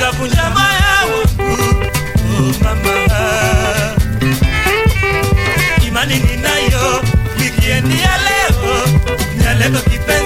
nakavunjama yangu eh, oh mama. Imani ninayo wikiendi ya leo nyaleko kipenzi.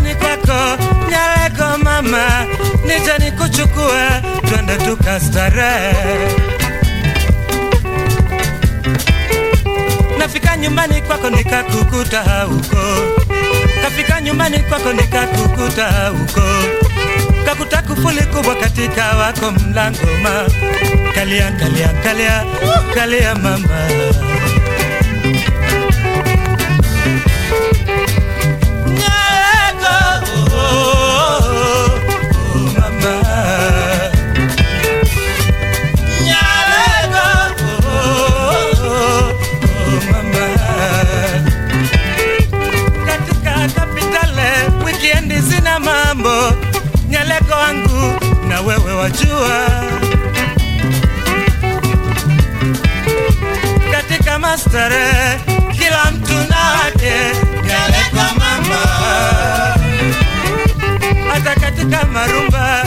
nyumbani kwako nyalego mama nije nikuchukue twende tukastarehe nafika nyumbani kwako nikakukuta huko kafika nyumbani kwako nikakukuta huko kakuta kufuli kubwa katika wako mlango ma. Kalia kalia kalia kalia mama nyaleko wangu na wewe wajua. Katika mastare kila mtu na wake nyaleko mama. Hata katika marumba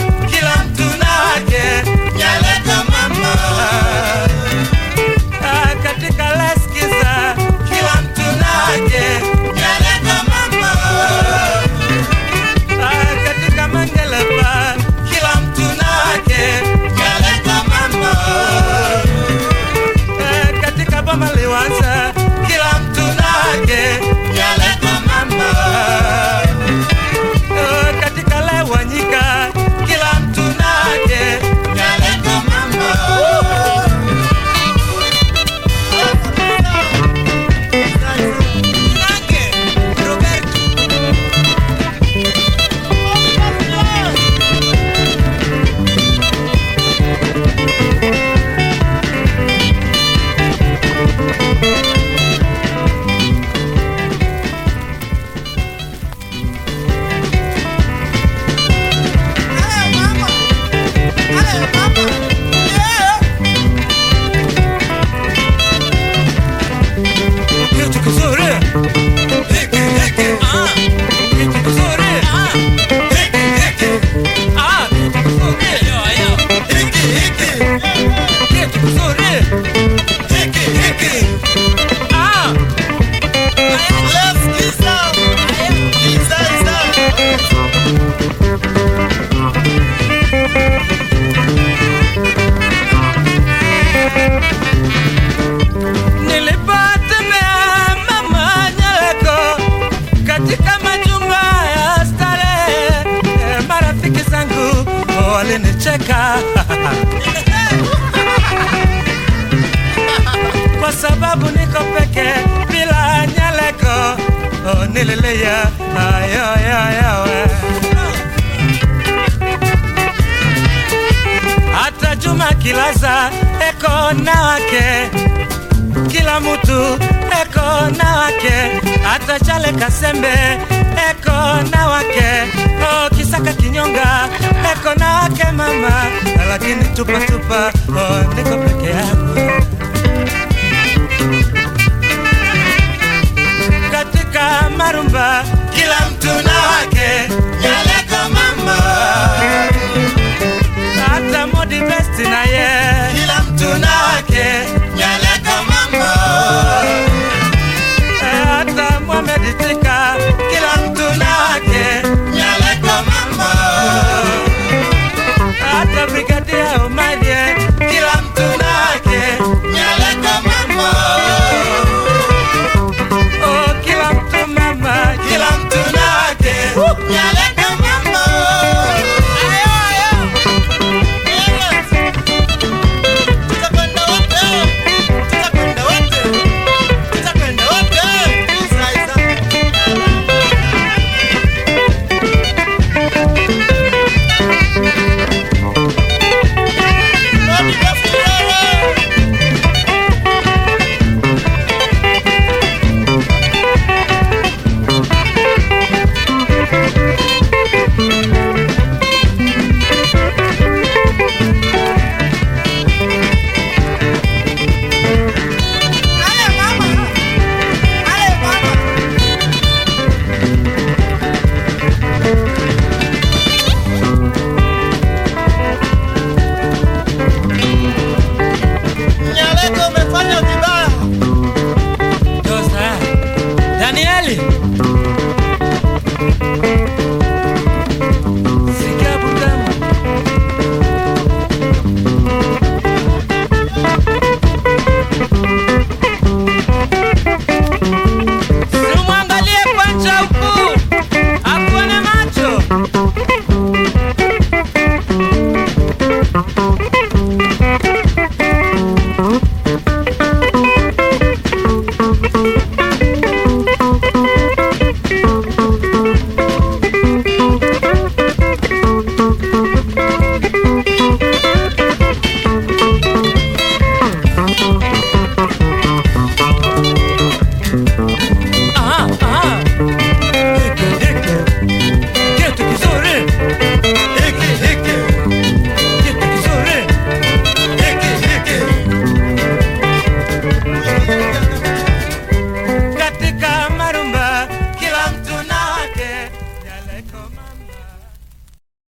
sababu niko peke bila Nyaleko. Oh, nililia ayoyoyowe hata Juma Kilaza eko na wake kila mutu eko na wake, hata Chale Kasembe eko na wake, oh, Kisaka Kinyonga eko na wake mama, lakini tupa, oh, niko peke yangu